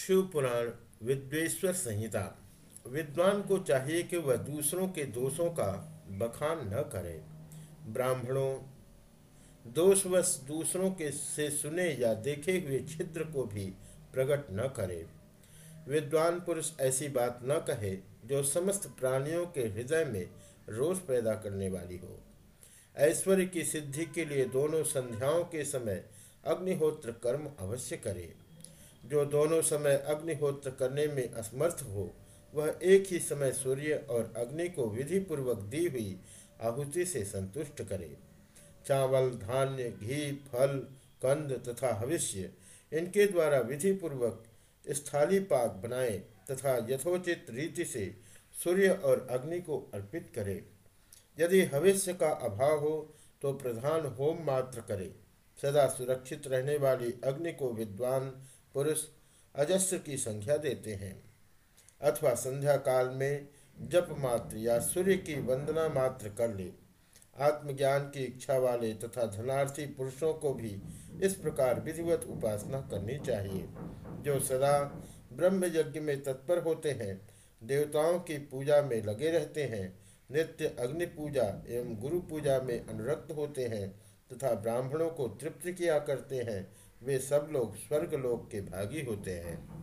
शिव पुराण, विद्वेश्वर संहिता। विद्वान को चाहिए कि वह दूसरों के दोषों का बखान न करे। ब्राह्मणों, दोषवश दूसरों के से सुने या देखे हुए छिद्र को भी प्रकट न करे। विद्वान पुरुष ऐसी बात न कहे जो समस्त प्राणियों के हृदय में रोष पैदा करने वाली हो। ऐश्वर्य की सिद्धि के लिए दोनों संध्याओं के समय अग्निहोत्र कर्म अवश्य करे। जो दोनों समय अग्निहोत्र करने में असमर्थ हो, वह एक ही समय सूर्य और अग्नि को विधि पूर्वक दी हुई आहुति से संतुष्ट करे। चावल, धान्य, घी, फल, कंद तथा भविष्य इनके द्वारा विधि पूर्वक स्थाली पाक बनाए तथा यथोचित रीति से सूर्य और अग्नि को अर्पित करे। यदि हविष्य का अभाव हो तो प्रधान होम मात्र करे। सदा सुरक्षित रहने वाली अग्नि को विद्वान पुरुष अजस्र की संख्या देते हैं। अथवा संध्या काल में जप मात्र या सूर्य की वंदना मात्र कर ले। आत्मज्ञान की इच्छा वाले तथा धनार्थी पुरुषों को भी इस प्रकार विधिवत उपासना करनी चाहिए। जो सदा ब्रह्म यज्ञ में तत्पर होते हैं, देवताओं की पूजा में लगे रहते हैं, नित्य अग्नि पूजा एवं गुरु पूजा में अनुरक्त होते हैं तथा ब्राह्मणों को तृप्त किया करते हैं वे सब लोग स्वर्ग लोक के भागी होते हैं।